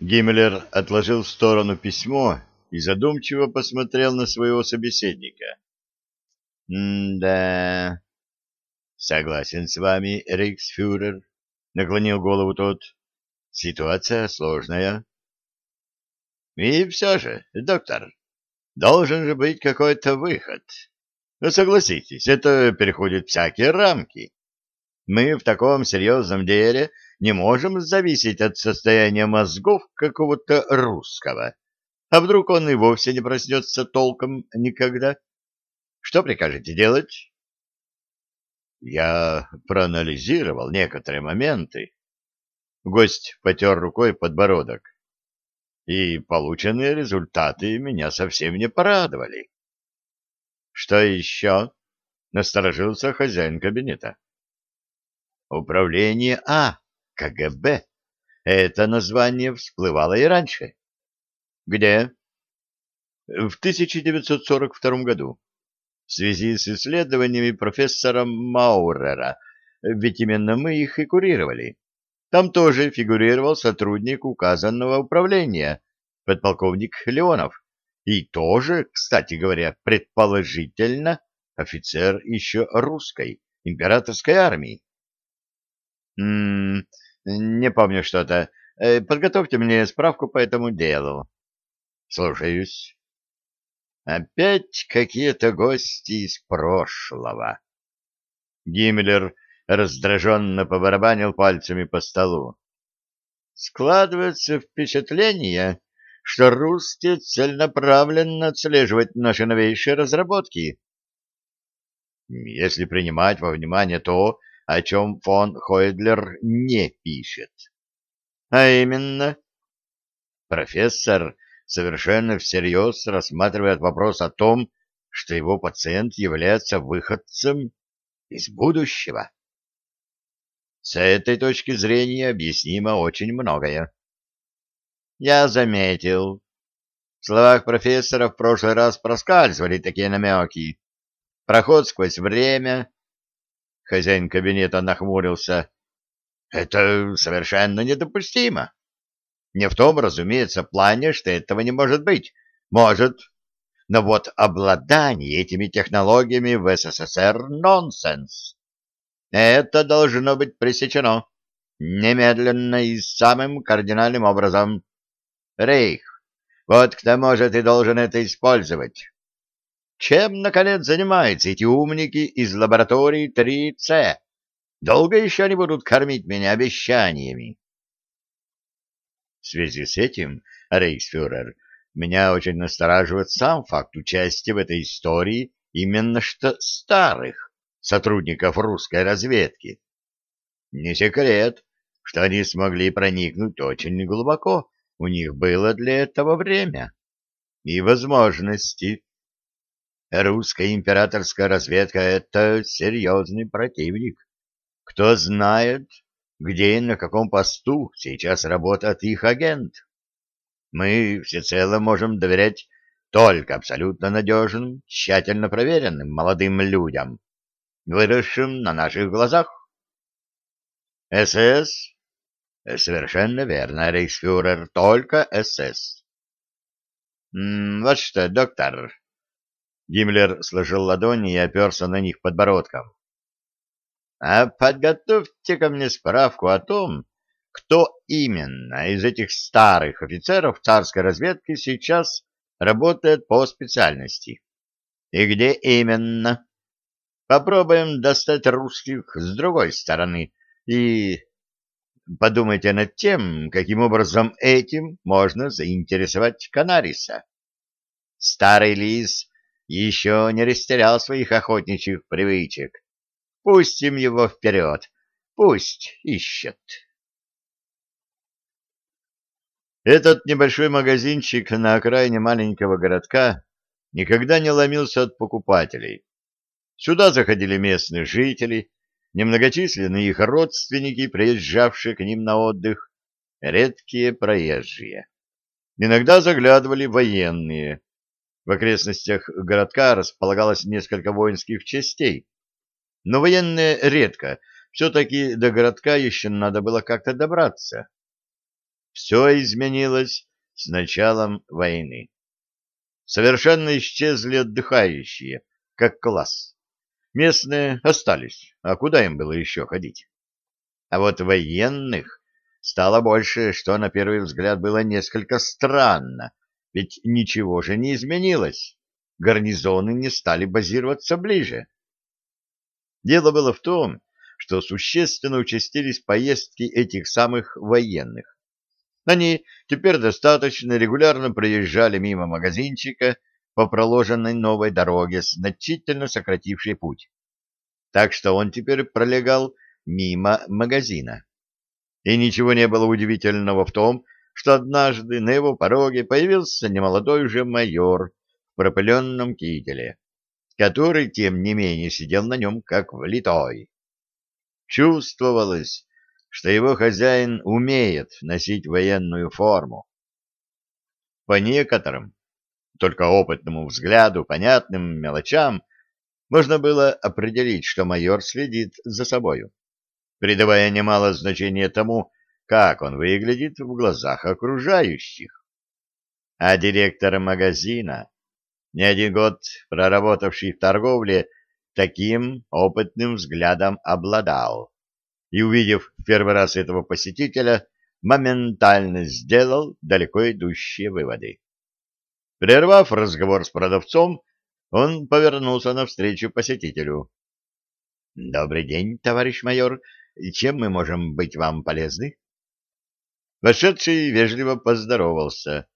Гиммлер отложил в сторону письмо и задумчиво посмотрел на своего собеседника. «М-да...» «Согласен с вами, рейхсфюрер», — наклонил голову тот. «Ситуация сложная». «И все же, доктор, должен же быть какой-то выход. Но согласитесь, это переходит всякие рамки. Мы в таком серьезном деле не можем зависеть от состояния мозгов какого-то русского. А вдруг он и вовсе не проснется толком никогда? Что прикажете делать? Я проанализировал некоторые моменты. Гость потер рукой подбородок. И полученные результаты меня совсем не порадовали. Что еще? Насторожился хозяин кабинета. Управление А, КГБ. Это название всплывало и раньше. Где? В 1942 году. В связи с исследованиями профессора Маурера, ведь именно мы их и курировали. Там тоже фигурировал сотрудник указанного управления, подполковник Леонов. И тоже, кстати говоря, предположительно, офицер еще русской императорской армии. М -м, не помню что-то. Э, подготовьте мне справку по этому делу. Слушаюсь. Опять какие-то гости из прошлого. Гиммлер раздраженно побарабанил пальцами по столу. Складывается впечатление, что русские целенаправленно отслеживают наши новейшие разработки. Если принимать во внимание то, о чем фон Хойдлер не пишет. А именно, профессор совершенно всерьез рассматривает вопрос о том, что его пациент является выходцем из будущего. С этой точки зрения объяснимо очень многое. Я заметил. В словах профессора в прошлый раз проскальзывали такие намеки. Проход сквозь время, Хозяин кабинета нахмурился. Это совершенно недопустимо. Не в том, разумеется, плане, что этого не может быть. Может. Но вот обладание этими технологиями в СССР — нонсенс. Это должно быть пресечено. Немедленно и самым кардинальным образом. Рейх, вот кто может и должен это использовать. Чем, наконец, занимаются эти умники из лаборатории 3С? Долго еще они будут кормить меня обещаниями? В связи с этим, рейхсфюрер, меня очень настораживает сам факт участия в этой истории именно что старых сотрудников русской разведки. Не секрет, что они смогли проникнуть очень глубоко, у них было для этого время и возможности. Русская императорская разведка — это серьезный противник. Кто знает, где и на каком посту сейчас работает их агент. Мы всецело можем доверять только абсолютно надежным, тщательно проверенным молодым людям, выросшим на наших глазах. СС? Совершенно верно, рейхсфюрер, только СС. Вот что, доктор, Гиммлер сложил ладони и оперся на них подбородком. — А подготовьте ко мне справку о том, кто именно из этих старых офицеров царской разведки сейчас работает по специальности. И где именно. Попробуем достать русских с другой стороны и подумайте над тем, каким образом этим можно заинтересовать Канариса. Старый лис еще не растерял своих охотничьих привычек. Пустим его вперед, пусть ищет. Этот небольшой магазинчик на окраине маленького городка никогда не ломился от покупателей. Сюда заходили местные жители, немногочисленные их родственники, приезжавшие к ним на отдых, редкие проезжие. Иногда заглядывали военные, в окрестностях городка располагалось несколько воинских частей, но военные редко, все-таки до городка еще надо было как-то добраться. все изменилось с началом войны. Совершенно исчезли отдыхающие, как класс. Местные остались, а куда им было еще ходить? А вот военных стало больше, что на первый взгляд было несколько странно, ведь ничего же не изменилось. Гарнизоны не стали базироваться ближе. Дело было в том, что существенно участились поездки этих самых военных. Они теперь достаточно регулярно проезжали мимо магазинчика по проложенной новой дороге, значительно сократившей путь. Так что он теперь пролегал мимо магазина. И ничего не было удивительного в том, что однажды на его пороге появился немолодой уже майор в пропыленном кителе, который, тем не менее, сидел на нем как влитой. Чувствовалось, что его хозяин умеет носить военную форму. По некоторым, только опытному взгляду, понятным мелочам, можно было определить, что майор следит за собою, придавая немало значения тому, как он выглядит в глазах окружающих. А директор магазина, не один год проработавший в торговле, таким опытным взглядом обладал. И, увидев в первый раз этого посетителя, моментально сделал далеко идущие выводы. Прервав разговор с продавцом, он повернулся навстречу посетителю. — Добрый день, товарищ майор. Чем мы можем быть вам полезны? Вошедший вежливо поздоровался.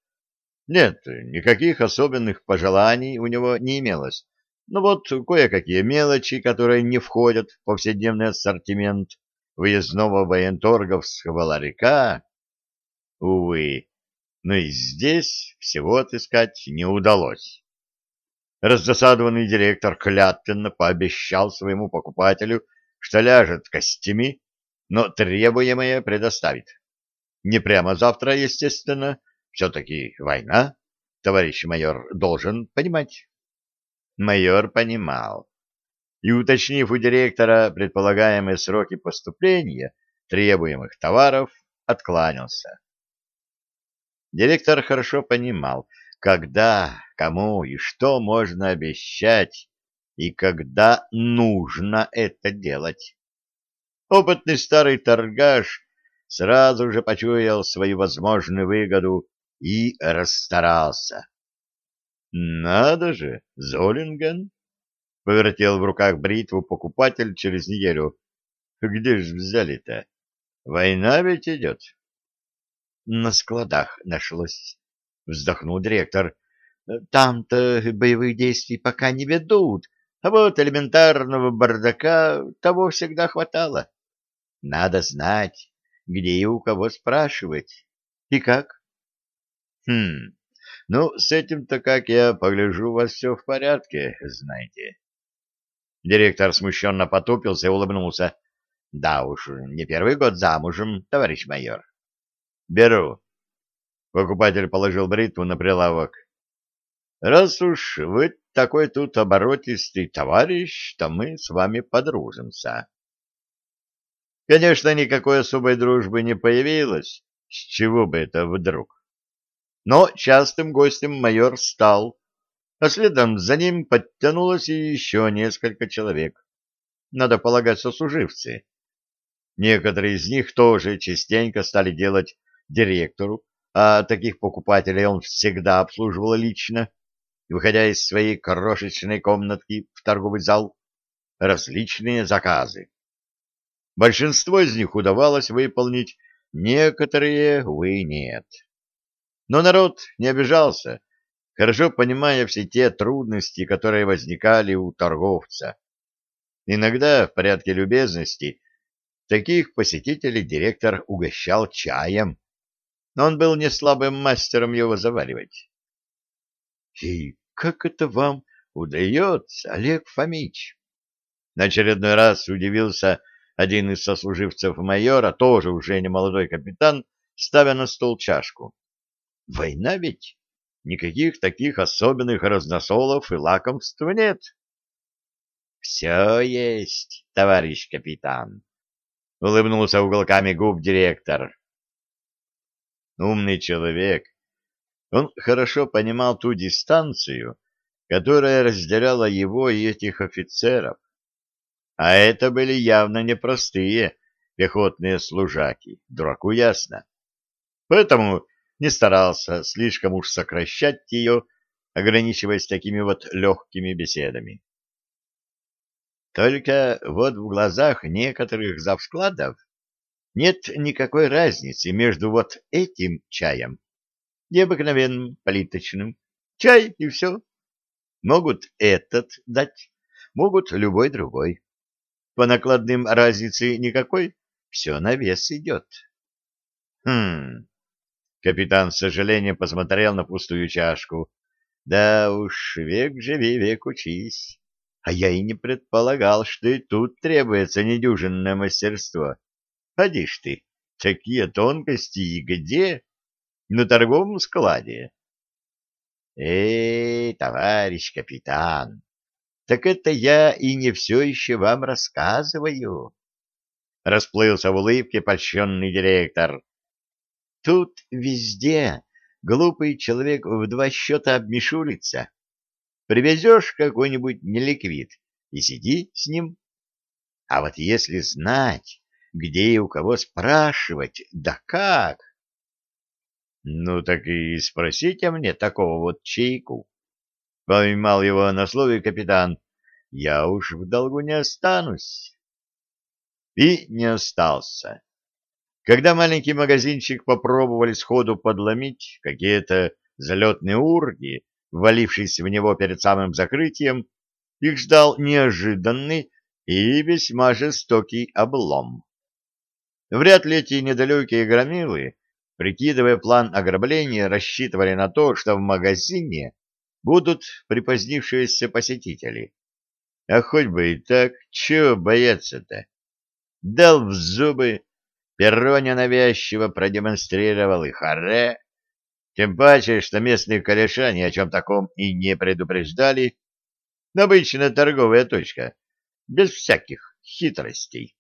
Нет, никаких особенных пожеланий у него не имелось. Но вот кое-какие мелочи, которые не входят в повседневный ассортимент выездного военторговского ларька, увы, но и здесь всего отыскать не удалось. Раздосадованный директор клятвенно пообещал своему покупателю, что ляжет костями, но требуемое предоставит. Не прямо завтра, естественно, все-таки война, товарищ майор должен понимать. Майор понимал. И, уточнив у директора предполагаемые сроки поступления требуемых товаров, откланялся. Директор хорошо понимал, когда, кому и что можно обещать, и когда нужно это делать. Опытный старый торгаш сразу же почуял свою возможную выгоду и расстарался. «Надо же, Золинген!» — повертел в руках бритву покупатель через неделю. «Где ж взяли-то? Война ведь идет?» «На складах нашлось», — вздохнул директор. «Там-то боевых действий пока не ведут, а вот элементарного бардака того всегда хватало. Надо знать, где и у кого спрашивать. И как? Хм, ну, с этим-то, как я погляжу, у вас все в порядке, знаете. Директор смущенно потупился и улыбнулся. Да уж, не первый год замужем, товарищ майор. Беру. Покупатель положил бритву на прилавок. Раз уж вы такой тут оборотистый товарищ, то мы с вами подружимся. Конечно, никакой особой дружбы не появилось, с чего бы это вдруг. Но частым гостем майор стал, а следом за ним подтянулось еще несколько человек. Надо полагать, сослуживцы. Некоторые из них тоже частенько стали делать директору, а таких покупателей он всегда обслуживал лично, выходя из своей крошечной комнатки в торговый зал, различные заказы. Большинство из них удавалось выполнить, некоторые, увы, нет. Но народ не обижался, хорошо понимая все те трудности, которые возникали у торговца. Иногда, в порядке любезности, таких посетителей директор угощал чаем, но он был не слабым мастером его заваривать. — И как это вам удается, Олег Фомич? На очередной раз удивился один из сослуживцев майора, тоже уже не молодой капитан, ставя на стол чашку. Война ведь? Никаких таких особенных разносолов и лакомств нет. Все есть, товарищ капитан, улыбнулся уголками губ директор. умный человек. Он хорошо понимал ту дистанцию, которая разделяла его и этих офицеров. А это были явно непростые пехотные служаки, дураку ясно. Поэтому не старался слишком уж сокращать ее, ограничиваясь такими вот легкими беседами. Только вот в глазах некоторых завскладов нет никакой разницы между вот этим чаем и обыкновенным плиточным. Чай и все. Могут этот дать, могут любой другой. По накладным разницы никакой, все на вес идет. Хм. Капитан с сожалением посмотрел на пустую чашку. Да уж, век живи, век учись. А я и не предполагал, что и тут требуется недюжинное мастерство. Поди ж ты, такие тонкости и где? На торговом складе. Эй, товарищ капитан, так это я и не все еще вам рассказываю. Расплылся в улыбке польщенный директор. Тут везде глупый человек в два счета обмешулится Привезешь какой-нибудь неликвид и сиди с ним. А вот если знать, где и у кого спрашивать, да как? Ну так и спросите мне такого вот чайку. Поймал его на слове капитан. Я уж в долгу не останусь. И не остался. Когда маленький магазинчик попробовали сходу подломить какие-то залетные урги, ввалившись в него перед самым закрытием, их ждал неожиданный и весьма жестокий облом. Вряд ли эти недалекие громилы, прикидывая план ограбления, рассчитывали на то, что в магазине будут припозднившиеся посетители. А хоть бы и так, чего бояться-то? Дал в зубы, перо ненавязчиво продемонстрировал и харе, тем паче, что местные кореша ни о чем таком и не предупреждали. Обычная торговая точка, без всяких хитростей.